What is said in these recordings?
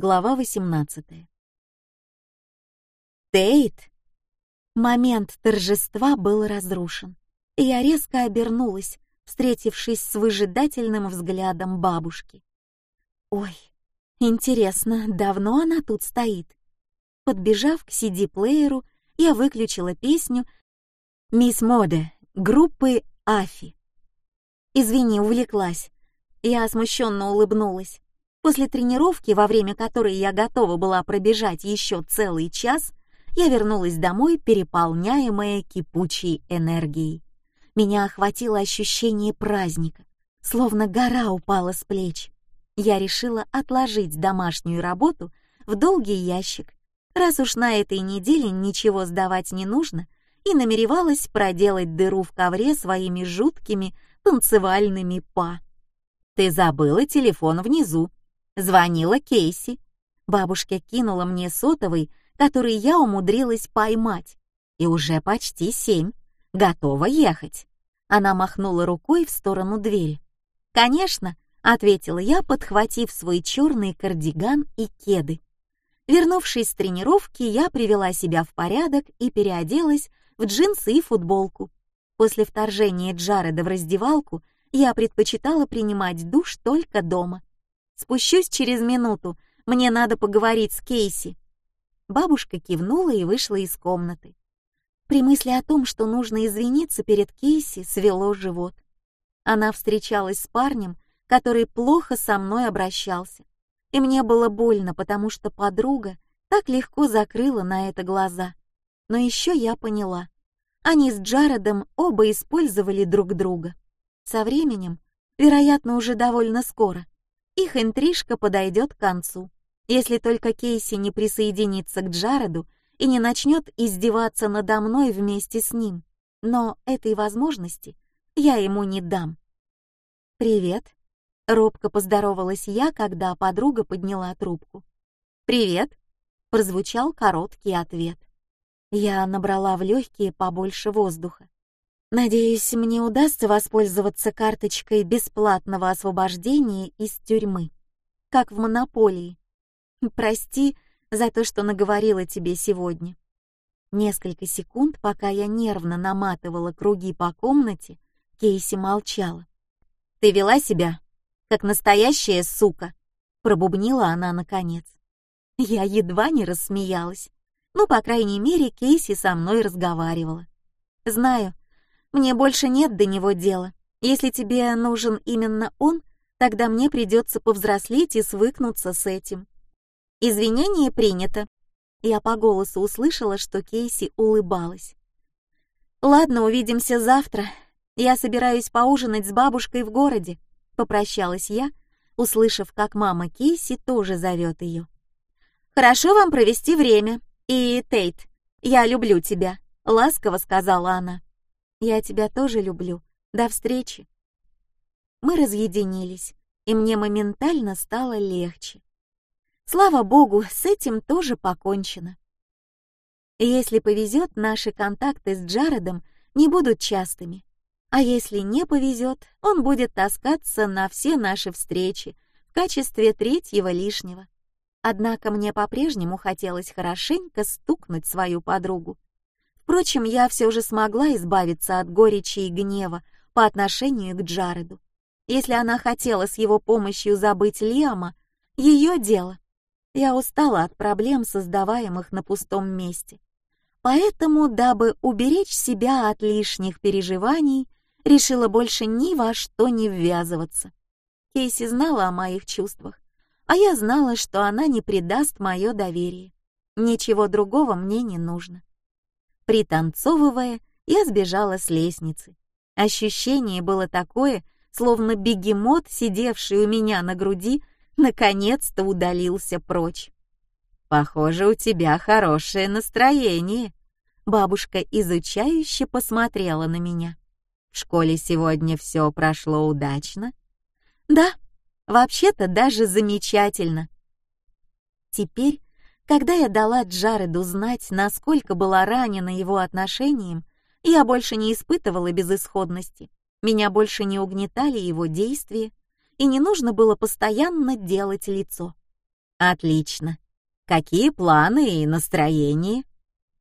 Глава 18. Тейт. Момент торжества был разрушен, и я резко обернулась, встретившись с выжидательным взглядом бабушки. Ой, интересно, давно она тут стоит? Подбежав к CD-плееру, я выключила песню «Мисс Моде» группы «Афи». Извини, увлеклась. Я смущенно улыбнулась. После тренировки, во время которой я готова была пробежать еще целый час, я вернулась домой, переполняемая кипучей энергией. Меня охватило ощущение праздника, словно гора упала с плеч. Я решила отложить домашнюю работу в долгий ящик раз уж на этой неделе ничего сдавать не нужно, и намеревалась проделать дыру в ковре своими жуткими танцевальными па. «Ты забыла телефон внизу», — звонила Кейси. Бабушка кинула мне сотовый, который я умудрилась поймать. И уже почти семь. Готова ехать. Она махнула рукой в сторону двери. «Конечно», — ответила я, подхватив свой черный кардиган и кеды. Вернувшись с тренировки, я привела себя в порядок и переоделась в джинсы и футболку. После вторжения Джареда в раздевалку я предпочитала принимать душ только дома. Спущусь через минуту, мне надо поговорить с Кейси. Бабушка кивнула и вышла из комнаты. При мысли о том, что нужно извиниться перед Кейси, свело живот. Она встречалась с парнем, который плохо со мной обращался и мне было больно, потому что подруга так легко закрыла на это глаза. Но еще я поняла. Они с Джаредом оба использовали друг друга. Со временем, вероятно, уже довольно скоро, их интрижка подойдет к концу, если только Кейси не присоединится к Джареду и не начнет издеваться надо мной вместе с ним. Но этой возможности я ему не дам. «Привет», Робко поздоровалась я, когда подруга подняла трубку. «Привет!» — прозвучал короткий ответ. Я набрала в легкие побольше воздуха. Надеюсь, мне удастся воспользоваться карточкой бесплатного освобождения из тюрьмы, как в монополии. Прости за то, что наговорила тебе сегодня. Несколько секунд, пока я нервно наматывала круги по комнате, Кейси молчала. Ты вела себя как настоящая сука», — пробубнила она наконец. Я едва не рассмеялась. Ну, по крайней мере, Кейси со мной разговаривала. «Знаю, мне больше нет до него дела. Если тебе нужен именно он, тогда мне придется повзрослеть и свыкнуться с этим». «Извинение принято». Я по голосу услышала, что Кейси улыбалась. «Ладно, увидимся завтра. Я собираюсь поужинать с бабушкой в городе попрощалась я, услышав, как мама Кейси тоже зовет ее. Хорошо вам провести время. И Тейт, я люблю тебя, ласково сказала она. Я тебя тоже люблю. До встречи. Мы разъединились, и мне моментально стало легче. Слава богу, с этим тоже покончено. Если повезет, наши контакты с Джаредом не будут частыми. А если не повезет, он будет таскаться на все наши встречи в качестве третьего лишнего. Однако мне по-прежнему хотелось хорошенько стукнуть свою подругу. Впрочем, я все же смогла избавиться от горечи и гнева по отношению к Джареду. Если она хотела с его помощью забыть Лиама, ее дело. Я устала от проблем, создаваемых на пустом месте. Поэтому, дабы уберечь себя от лишних переживаний, решила больше ни во что не ввязываться. Кейси знала о моих чувствах, а я знала, что она не предаст мое доверие. Ничего другого мне не нужно. Пританцовывая, я сбежала с лестницы. Ощущение было такое, словно бегемот, сидевший у меня на груди, наконец-то удалился прочь. «Похоже, у тебя хорошее настроение», Бабушка изучающе посмотрела на меня. В школе сегодня все прошло удачно? Да, вообще-то даже замечательно. Теперь, когда я дала Джареду знать, насколько была ранена его отношением, я больше не испытывала безысходности. Меня больше не угнетали его действия, и не нужно было постоянно делать лицо. Отлично. Какие планы и настроение?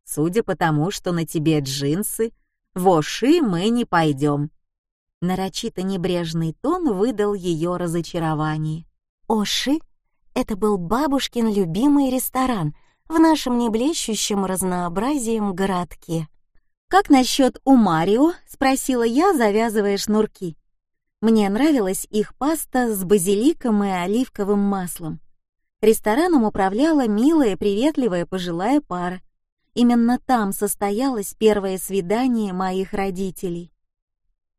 Судя по тому, что на тебе джинсы, в Оши мы не пойдем. Нарочито небрежный тон выдал ее разочарование. Оши — это был бабушкин любимый ресторан в нашем неблещущем разнообразием городке. «Как насчет у Марио?» — спросила я, завязывая шнурки. Мне нравилась их паста с базиликом и оливковым маслом. Рестораном управляла милая, приветливая пожилая пара. Именно там состоялось первое свидание моих родителей.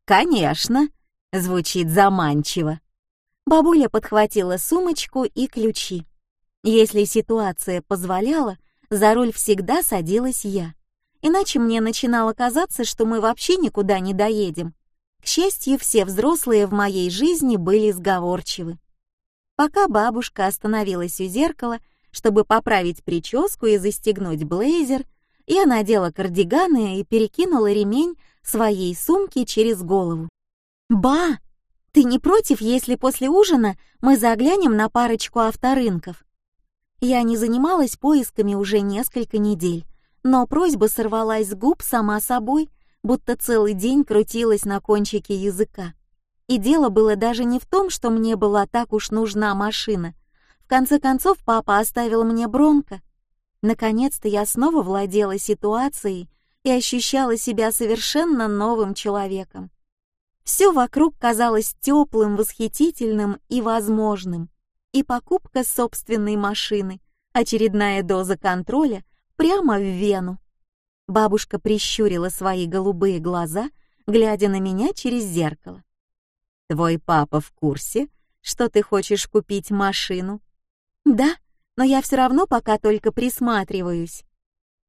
«Конечно!» — звучит заманчиво. Бабуля подхватила сумочку и ключи. Если ситуация позволяла, за руль всегда садилась я. Иначе мне начинало казаться, что мы вообще никуда не доедем. К счастью, все взрослые в моей жизни были сговорчивы. Пока бабушка остановилась у зеркала, чтобы поправить прическу и застегнуть блейзер, я надела кардиганы и перекинула ремень своей сумки через голову. «Ба, ты не против, если после ужина мы заглянем на парочку авторынков?» Я не занималась поисками уже несколько недель, но просьба сорвалась с губ сама собой, будто целый день крутилась на кончике языка. И дело было даже не в том, что мне была так уж нужна машина. В конце концов, папа оставил мне Бронко. Наконец-то я снова владела ситуацией и ощущала себя совершенно новым человеком. Все вокруг казалось теплым, восхитительным и возможным. И покупка собственной машины, очередная доза контроля прямо в вену. Бабушка прищурила свои голубые глаза, глядя на меня через зеркало. «Твой папа в курсе, что ты хочешь купить машину?» «Да», но я все равно пока только присматриваюсь.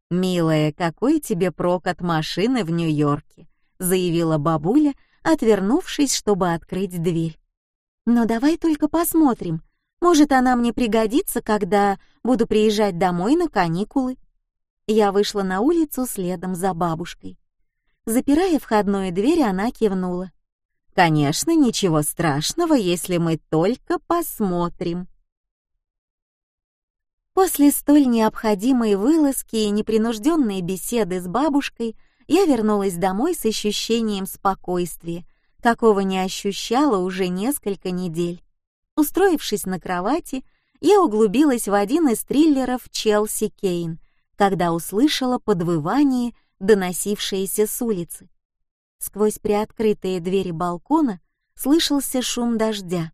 «Милая, какой тебе прок от машины в Нью-Йорке?» — заявила бабуля, отвернувшись, чтобы открыть дверь. «Но давай только посмотрим. Может, она мне пригодится, когда буду приезжать домой на каникулы». Я вышла на улицу следом за бабушкой. Запирая входную дверь, она кивнула. «Конечно, ничего страшного, если мы только посмотрим». После столь необходимой вылазки и непринужденной беседы с бабушкой я вернулась домой с ощущением спокойствия, какого не ощущала уже несколько недель. Устроившись на кровати, я углубилась в один из триллеров Челси Кейн, когда услышала подвывание, доносившееся с улицы. Сквозь приоткрытые двери балкона слышался шум дождя.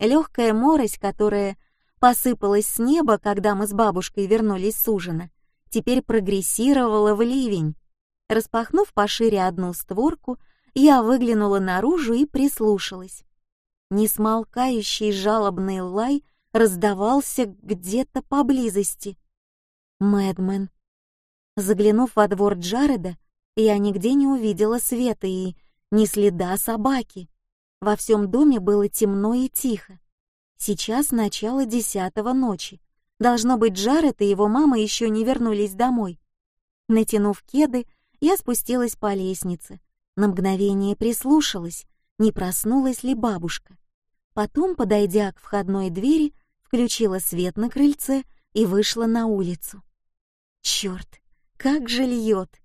Легкая морось, которая посыпалась с неба, когда мы с бабушкой вернулись с ужина, теперь прогрессировала в ливень. Распахнув пошире одну створку, я выглянула наружу и прислушалась. Несмолкающий жалобный лай раздавался где-то поблизости. Мэдмен. Заглянув во двор Джареда, я нигде не увидела света и ни следа собаки. Во всем доме было темно и тихо. Сейчас начало десятого ночи. Должно быть, Джаред и его мама еще не вернулись домой. Натянув кеды, я спустилась по лестнице. На мгновение прислушалась, не проснулась ли бабушка. Потом, подойдя к входной двери, включила свет на крыльце и вышла на улицу. Черт, как же льет!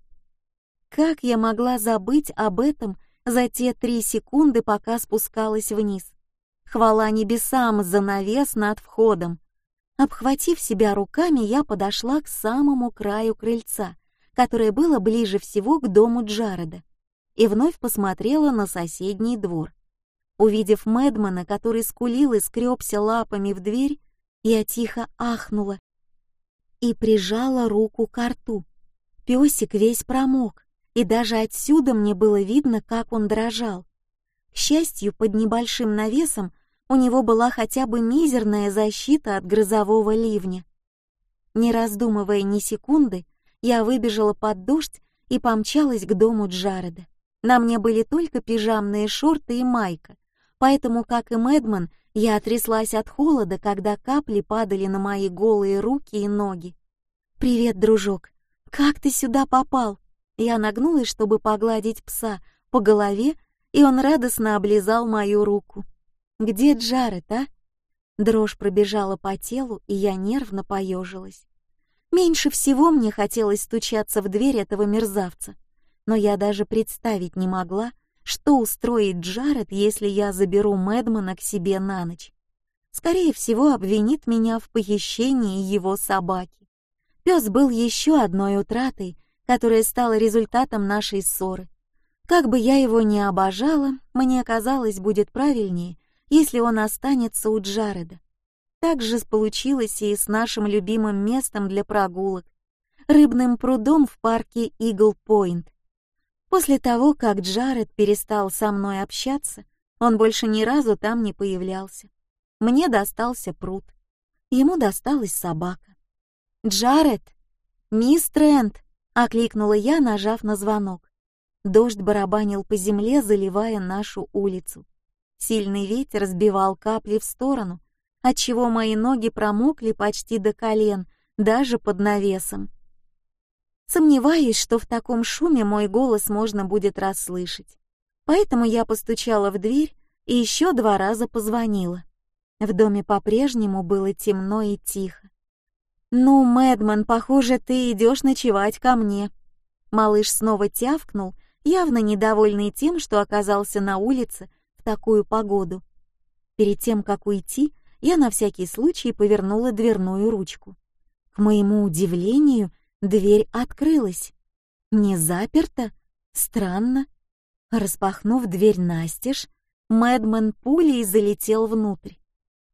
Как я могла забыть об этом за те три секунды, пока спускалась вниз? Хвала небесам за навес над входом. Обхватив себя руками, я подошла к самому краю крыльца, которое было ближе всего к дому Джареда, и вновь посмотрела на соседний двор. Увидев Мэдмана, который скулил и скребся лапами в дверь, я тихо ахнула и прижала руку к рту. Песик весь промок, и даже отсюда мне было видно, как он дрожал. К счастью, под небольшим навесом у него была хотя бы мизерная защита от грозового ливня. Не раздумывая ни секунды, я выбежала под дождь и помчалась к дому Джареда. На мне были только пижамные шорты и майка, поэтому, как и Мэдман, я тряслась от холода, когда капли падали на мои голые руки и ноги. «Привет, дружок! Как ты сюда попал?» Я нагнулась, чтобы погладить пса по голове, и он радостно облизал мою руку. «Где Джаред, а?» Дрожь пробежала по телу, и я нервно поежилась. Меньше всего мне хотелось стучаться в дверь этого мерзавца, но я даже представить не могла, что устроит Джаред, если я заберу Мэдмана к себе на ночь. Скорее всего, обвинит меня в похищении его собаки. Пес был еще одной утратой, которая стала результатом нашей ссоры. Как бы я его ни обожала, мне казалось, будет правильнее, если он останется у Джареда. Так же получилось и с нашим любимым местом для прогулок — рыбным прудом в парке Игл-Пойнт. После того, как Джаред перестал со мной общаться, он больше ни разу там не появлялся. Мне достался пруд. Ему досталась собака. «Джаред! Мисс Трент!» — окликнула я, нажав на звонок. Дождь барабанил по земле, заливая нашу улицу. Сильный ветер сбивал капли в сторону, отчего мои ноги промокли почти до колен, даже под навесом. Сомневаюсь, что в таком шуме мой голос можно будет расслышать. Поэтому я постучала в дверь и еще два раза позвонила. В доме по-прежнему было темно и тихо. «Ну, Мэдман, похоже, ты идешь ночевать ко мне». Малыш снова тявкнул, явно недовольный тем, что оказался на улице в такую погоду. Перед тем, как уйти, я на всякий случай повернула дверную ручку. К моему удивлению, дверь открылась. Не заперта? Странно. Распахнув дверь настежь, Мэдман пулей залетел внутрь.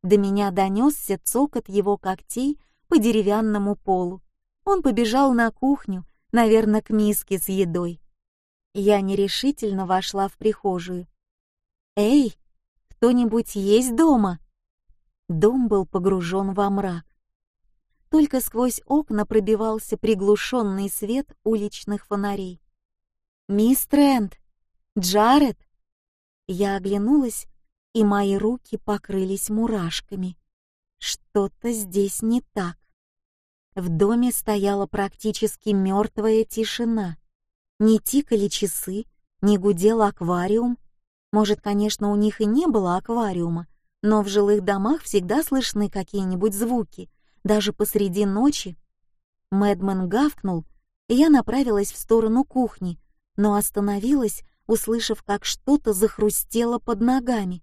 До меня донесся цокот его когтей по деревянному полу. Он побежал на кухню, наверное, к миске с едой. Я нерешительно вошла в прихожую. «Эй, кто-нибудь есть дома?» Дом был погружен во мрак. Только сквозь окна пробивался приглушенный свет уличных фонарей. «Мисс Трент! Джаред!» Я оглянулась, и мои руки покрылись мурашками. Что-то здесь не так. В доме стояла практически мертвая тишина. Не тикали часы, не гудел аквариум. Может, конечно, у них и не было аквариума, но в жилых домах всегда слышны какие-нибудь звуки, даже посреди ночи. Мэдман гавкнул, и я направилась в сторону кухни, но остановилась, услышав, как что-то захрустело под ногами.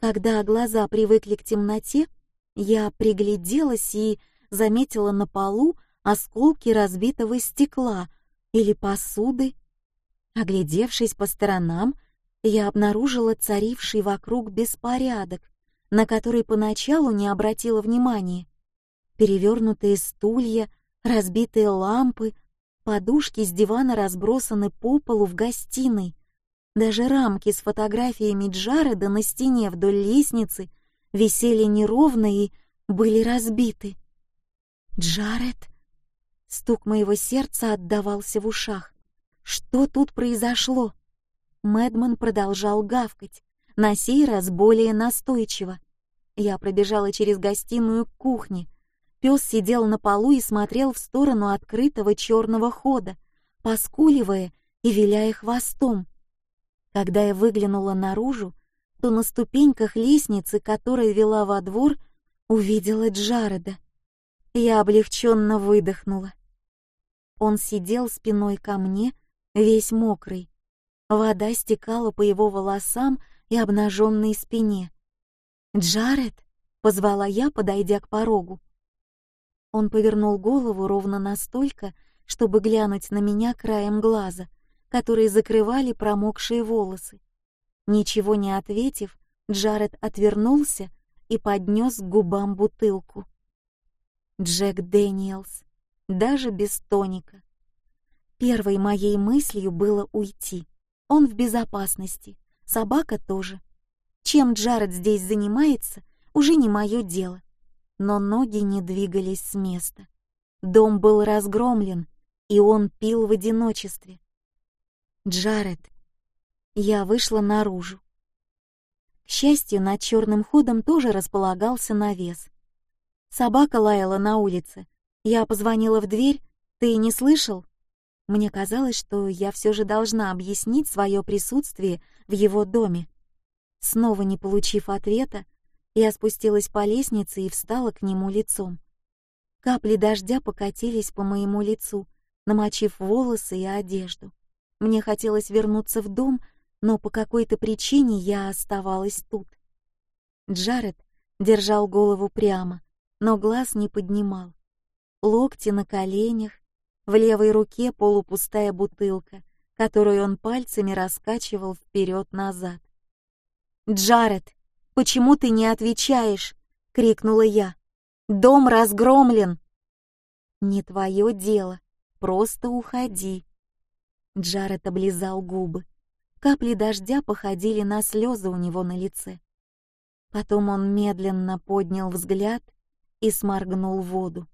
Когда глаза привыкли к темноте, я пригляделась и заметила на полу осколки разбитого стекла или посуды. Оглядевшись по сторонам, я обнаружила царивший вокруг беспорядок, на который поначалу не обратила внимания. Перевернутые стулья, разбитые лампы, подушки с дивана разбросаны по полу в гостиной. Даже рамки с фотографиями Джареда на стене вдоль лестницы висели неровно и были разбиты. «Джаред?» Стук моего сердца отдавался в ушах. «Что тут произошло?» Мэдман продолжал гавкать, на сей раз более настойчиво. Я пробежала через гостиную к кухне. Пес сидел на полу и смотрел в сторону открытого черного хода, поскуливая и виляя хвостом. Когда я выглянула наружу, то на ступеньках лестницы, которая вела во двор, увидела Джареда. Я облегченно выдохнула. Он сидел спиной ко мне, весь мокрый, Вода стекала по его волосам и обнаженной спине. «Джаред!» — позвала я, подойдя к порогу. Он повернул голову ровно настолько, чтобы глянуть на меня краем глаза, которые закрывали промокшие волосы. Ничего не ответив, Джаред отвернулся и поднес к губам бутылку. Джек Дэниелс, даже без тоника. Первой моей мыслью было уйти. Он в безопасности, собака тоже. Чем Джаред здесь занимается, уже не мое дело. Но ноги не двигались с места. Дом был разгромлен, и он пил в одиночестве. Джаред. Я вышла наружу. К счастью, над черным ходом тоже располагался навес. Собака лаяла на улице. Я позвонила в дверь. Ты не слышал? Мне казалось, что я все же должна объяснить свое присутствие в его доме. Снова не получив ответа, Я спустилась по лестнице и встала к нему лицом. Капли дождя покатились по моему лицу, намочив волосы и одежду. Мне хотелось вернуться в дом, но по какой-то причине я оставалась тут. Джаред держал голову прямо, но глаз не поднимал. Локти на коленях, в левой руке полупустая бутылка, которую он пальцами раскачивал вперед-назад. «Джаред, почему ты не отвечаешь?» — крикнула я. «Дом разгромлен!» «Не твое дело, просто уходи». Джаред облизал губы. Капли дождя походили на слезы у него на лице. Потом он медленно поднял взгляд и сморгнул воду.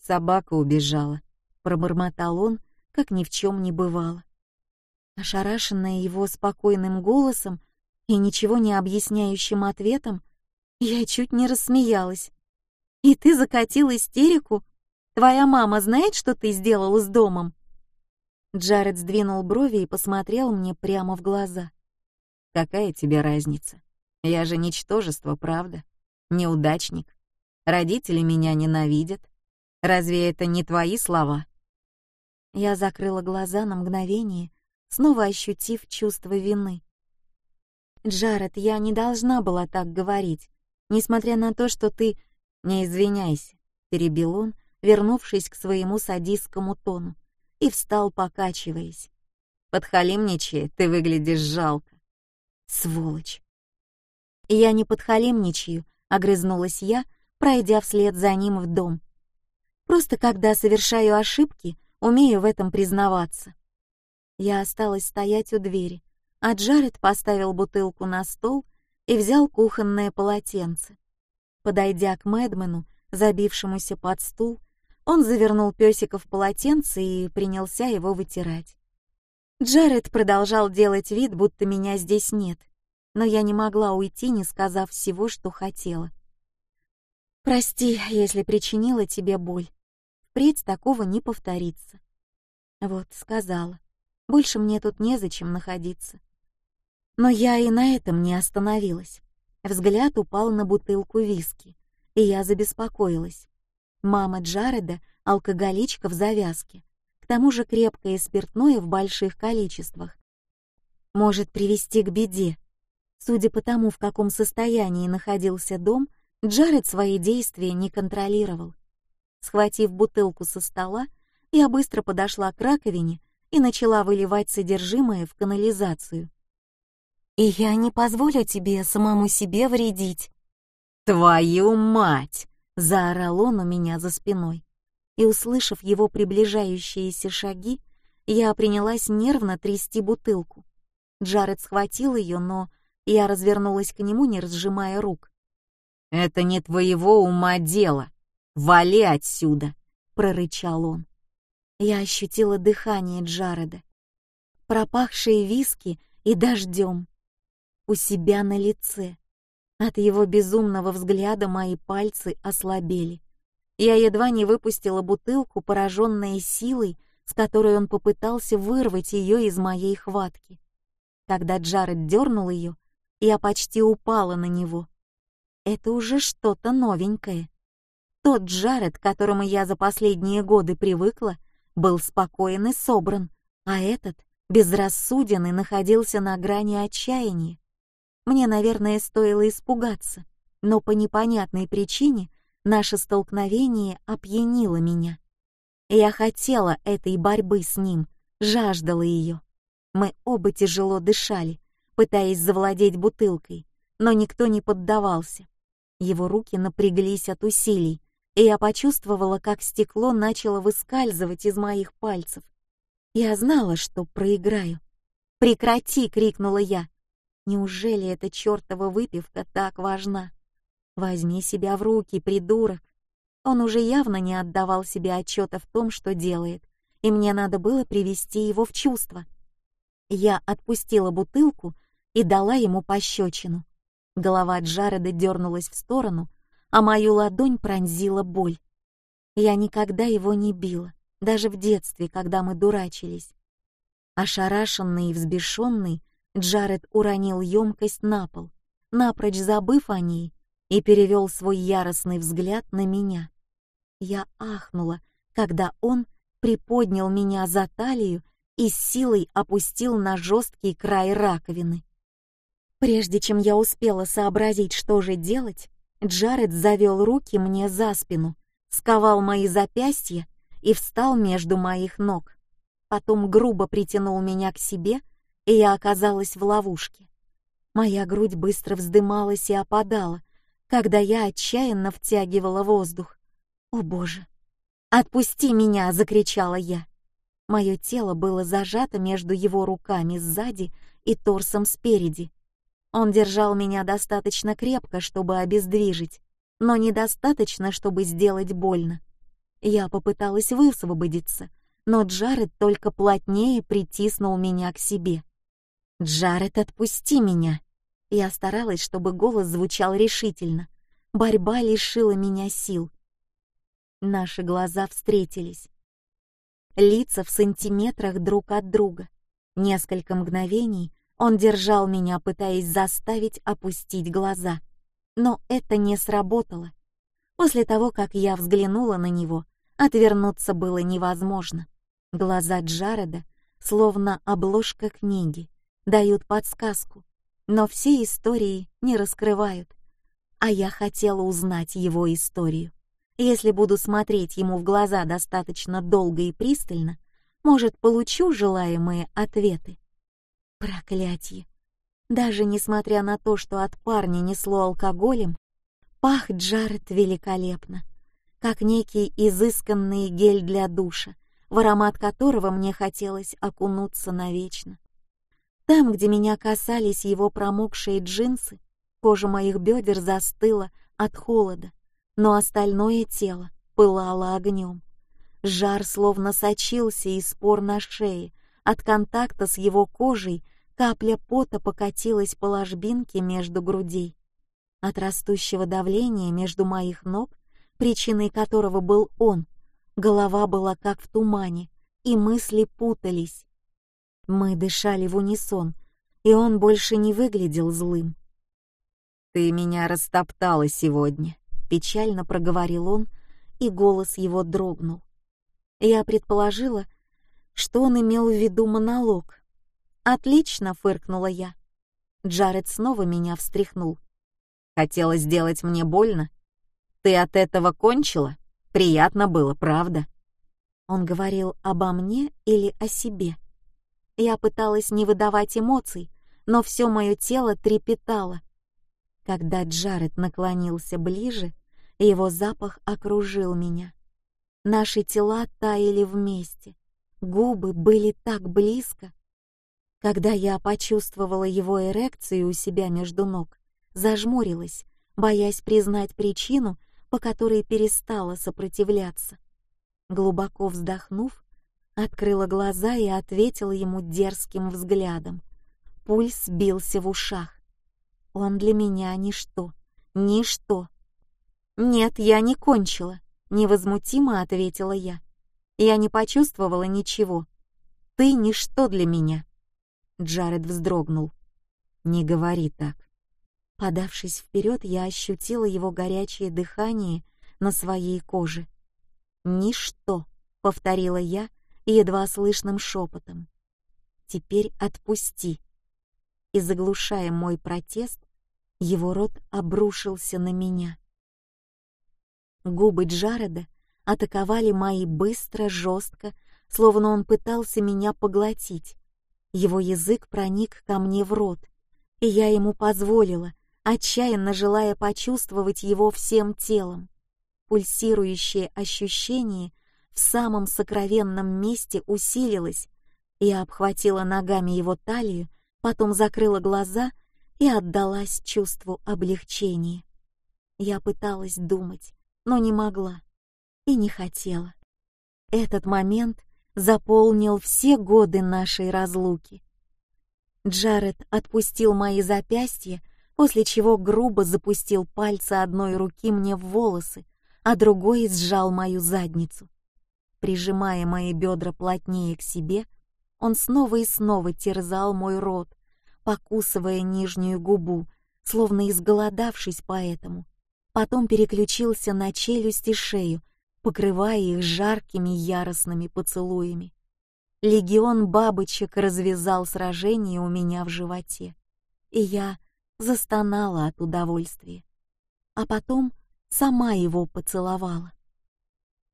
Собака убежала, пробормотал он, как ни в чем не бывало. Ошарашенная его спокойным голосом и ничего не объясняющим ответом, я чуть не рассмеялась. «И ты закатил истерику? Твоя мама знает, что ты сделал с домом?» Джаред сдвинул брови и посмотрел мне прямо в глаза. «Какая тебе разница? Я же ничтожество, правда? Неудачник. Родители меня ненавидят. Разве это не твои слова?» Я закрыла глаза на мгновение, снова ощутив чувство вины. «Джаред, я не должна была так говорить, несмотря на то, что ты...» «Не извиняйся», — перебил он, вернувшись к своему садистскому тону, и встал, покачиваясь. «Подхалимничая, ты выглядишь жалко». «Сволочь!» «Я не подхалимничаю», — огрызнулась я, пройдя вслед за ним в дом. «Просто когда совершаю ошибки, умею в этом признаваться». Я осталась стоять у двери, а Джаред поставил бутылку на стол и взял кухонное полотенце. Подойдя к Мэдмену, забившемуся под стул, он завернул песика в полотенце и принялся его вытирать. Джаред продолжал делать вид, будто меня здесь нет, но я не могла уйти, не сказав всего, что хотела. «Прости, если причинила тебе боль. Впредь такого не повторится». Вот, сказала. Больше мне тут незачем находиться. Но я и на этом не остановилась. Взгляд упал на бутылку виски, и я забеспокоилась. Мама Джареда — алкоголичка в завязке, к тому же крепкое спиртное в больших количествах. Может привести к беде. Судя по тому, в каком состоянии находился дом, Джаред свои действия не контролировал. Схватив бутылку со стола, я быстро подошла к раковине и начала выливать содержимое в канализацию. «И я не позволю тебе самому себе вредить». «Твою мать!» — заорал он у меня за спиной. И, услышав его приближающиеся шаги, я принялась нервно трясти бутылку. Джаред схватил ее, но я развернулась к нему, не разжимая рук. «Это не твоего ума дело. Вали отсюда!» — прорычал он. Я ощутила дыхание Джареда, пропахшее виски и дождем, у себя на лице. От его безумного взгляда мои пальцы ослабели. Я едва не выпустила бутылку, пораженная силой, с которой он попытался вырвать ее из моей хватки. Когда Джаред дернул ее, я почти упала на него. Это уже что-то новенькое. Тот Джаред, к которому я за последние годы привыкла, был спокоен и собран, а этот безрассуден и находился на грани отчаяния. Мне, наверное, стоило испугаться, но по непонятной причине наше столкновение опьянило меня. Я хотела этой борьбы с ним, жаждала ее. Мы оба тяжело дышали, пытаясь завладеть бутылкой, но никто не поддавался. Его руки напряглись от усилий, и я почувствовала, как стекло начало выскальзывать из моих пальцев. Я знала, что проиграю. «Прекрати!» — крикнула я. «Неужели эта чертова выпивка так важна? Возьми себя в руки, придурок!» Он уже явно не отдавал себе отчета в том, что делает, и мне надо было привести его в чувство. Я отпустила бутылку и дала ему пощечину. Голова Джареда дернулась в сторону, а мою ладонь пронзила боль. Я никогда его не била, даже в детстве, когда мы дурачились. Ошарашенный и взбешенный, Джаред уронил емкость на пол, напрочь забыв о ней, и перевел свой яростный взгляд на меня. Я ахнула, когда он приподнял меня за талию и с силой опустил на жесткий край раковины. Прежде чем я успела сообразить, что же делать, Джаред завел руки мне за спину, сковал мои запястья и встал между моих ног. Потом грубо притянул меня к себе, и я оказалась в ловушке. Моя грудь быстро вздымалась и опадала, когда я отчаянно втягивала воздух. «О боже! Отпусти меня!» — закричала я. Мое тело было зажато между его руками сзади и торсом спереди. Он держал меня достаточно крепко, чтобы обездвижить, но недостаточно, чтобы сделать больно. Я попыталась высвободиться, но Джаред только плотнее притиснул меня к себе. «Джаред, отпусти меня!» Я старалась, чтобы голос звучал решительно. Борьба лишила меня сил. Наши глаза встретились. Лица в сантиметрах друг от друга. Несколько мгновений он держал меня, пытаясь заставить опустить глаза. Но это не сработало. После того, как я взглянула на него, отвернуться было невозможно. Глаза Джареда, словно обложка книги, дают подсказку, но все истории не раскрывают. А я хотела узнать его историю. Если буду смотреть ему в глаза достаточно долго и пристально, может, получу желаемые ответы. Проклятье! Даже несмотря на то, что от парня несло алкоголем, пах Джаред великолепно, как некий изысканный гель для душа, в аромат которого мне хотелось окунуться навечно. Там, где меня касались его промокшие джинсы, кожа моих бедер застыла от холода, но остальное тело пылало огнем. Жар словно сочился из пор на шее, от контакта с его кожей капля пота покатилась по ложбинке между грудей. От растущего давления между моих ног, причиной которого был он, голова была как в тумане, и мысли путались. Мы дышали в унисон, и он больше не выглядел злым. «Ты меня растоптала сегодня», — печально проговорил он, и голос его дрогнул. Я предположила, что он имел в виду монолог. «Отлично!» — фыркнула я. Джаред снова меня встряхнул. «Хотела сделать мне больно? Ты от этого кончила? Приятно было, правда?» Он говорил обо мне или о себе. Я пыталась не выдавать эмоций, но все мое тело трепетало. Когда Джаред наклонился ближе, его запах окружил меня. Наши тела таяли вместе, губы были так близко. Когда я почувствовала его эрекцию у себя между ног, зажмурилась, боясь признать причину, по которой перестала сопротивляться. Глубоко вздохнув, открыла глаза и ответила ему дерзким взглядом. Пульс бился в ушах. Он для меня ничто, ничто. Нет, я не кончила невозмутимо ответила я. Я не почувствовала ничего. Ты ничто для меня. Джаред вздрогнул. Не говори так. Подавшись вперед, я ощутила его горячее дыхание на своей коже. Ничто, повторила я едва слышным шепотом. Теперь отпусти. И заглушая мой протест, его рот обрушился на меня. Губы Джареда атаковали мои быстро, жестко, словно он пытался меня поглотить. Его язык проник ко мне в рот, и я ему позволила, отчаянно желая почувствовать его всем телом. Пульсирующее ощущение в самом сокровенном месте усилилось. Я обхватила ногами его талию, потом закрыла глаза и отдалась чувству облегчения. Я пыталась думать, но не могла и не хотела. Этот момент заполнил все годы нашей разлуки. Джаред отпустил мои запястья, после чего грубо запустил пальцы одной руки мне в волосы, а другой сжал мою задницу. Прижимая мои бедра плотнее к себе, он снова и снова терзал мой рот, покусывая нижнюю губу, словно изголодавшись поэтому. Потом переключился на челюсть и шею, покрывая их жаркими яростными поцелуями. Легион бабочек развязал сражение у меня в животе, и я застонала от удовольствия. А потом сама его поцеловала.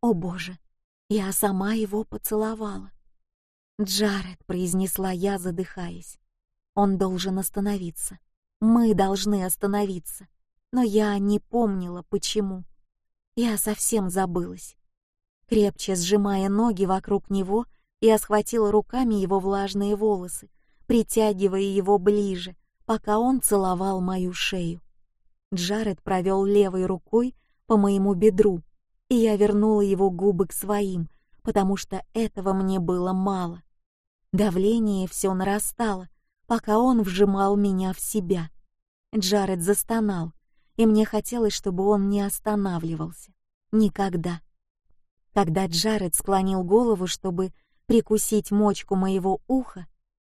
О боже, я сама его поцеловала. «Джаред», — произнесла я, задыхаясь. «Он должен остановиться. Мы должны остановиться». Но я не помнила, почему. Я совсем забылась. Крепче сжимая ноги вокруг него, я схватила руками его влажные волосы, притягивая его ближе, пока он целовал мою шею. Джаред провел левой рукой по моему бедру, и я вернула его губы к своим, потому что этого мне было мало. Давление все нарастало, пока он вжимал меня в себя. Джаред застонал, и мне хотелось, чтобы он не останавливался. Никогда. Когда Джаред склонил голову, чтобы прикусить мочку моего уха,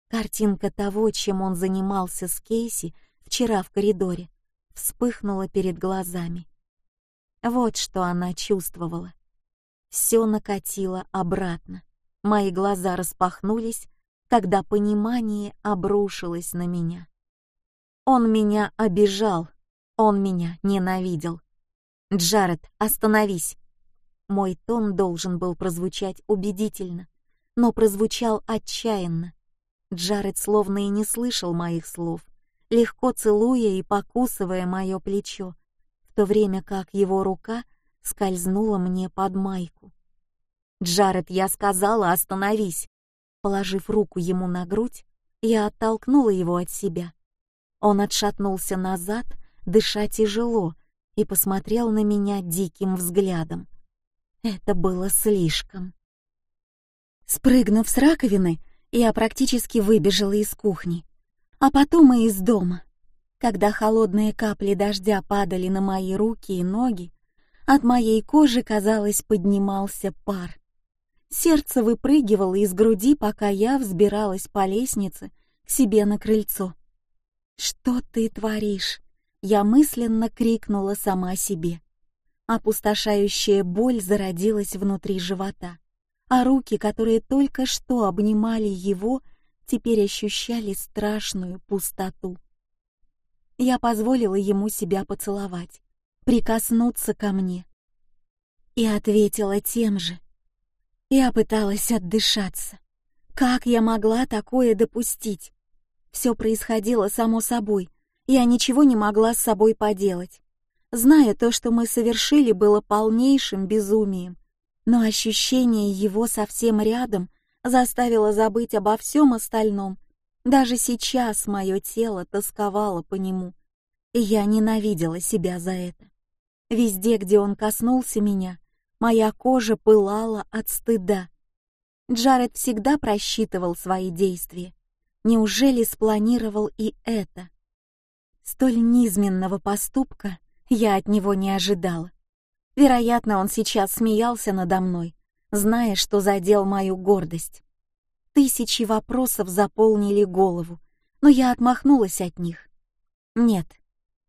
картинка того, чем он занимался с Кейси вчера в коридоре, вспыхнула перед глазами. Вот что она чувствовала. Все накатило обратно. Мои глаза распахнулись, когда понимание обрушилось на меня. Он меня обижал, он меня ненавидел. «Джаред, остановись!» Мой тон должен был прозвучать убедительно, но прозвучал отчаянно. Джаред словно и не слышал моих слов, легко целуя и покусывая мое плечо, в то время как его рука скользнула мне под майку. «Джаред, я сказала, остановись!» Положив руку ему на грудь, я оттолкнула его от себя. Он отшатнулся назад, дыша тяжело, и посмотрел на меня диким взглядом. Это было слишком. Спрыгнув с раковины, я практически выбежала из кухни, а потом и из дома. Когда холодные капли дождя падали на мои руки и ноги, от моей кожи, казалось, поднимался пар. Сердце выпрыгивало из груди, пока я взбиралась по лестнице к себе на крыльцо. «Что ты творишь?» Я мысленно крикнула сама себе. Опустошающая боль зародилась внутри живота, а руки, которые только что обнимали его, теперь ощущали страшную пустоту. Я позволила ему себя поцеловать, прикоснуться ко мне. И ответила тем же. Я пыталась отдышаться. Как я могла такое допустить? Все происходило само собой. Я ничего не могла с собой поделать. Зная то, что мы совершили, было полнейшим безумием. Но ощущение его совсем рядом заставило забыть обо всем остальном. Даже сейчас мое тело тосковало по нему. И я ненавидела себя за это. Везде, где он коснулся меня, Моя кожа пылала от стыда. Джаред всегда просчитывал свои действия. Неужели спланировал и это? Столь низменного поступка я от него не ожидала. Вероятно, он сейчас смеялся надо мной, зная, что задел мою гордость. Тысячи вопросов заполнили голову, но я отмахнулась от них. Нет,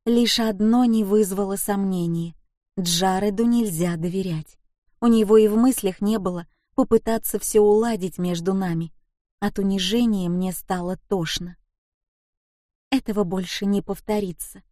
лишь одно не вызвало сомнений. Джареду нельзя доверять. У него и в мыслях не было попытаться все уладить между нами. От унижения мне стало тошно. Этого больше не повторится.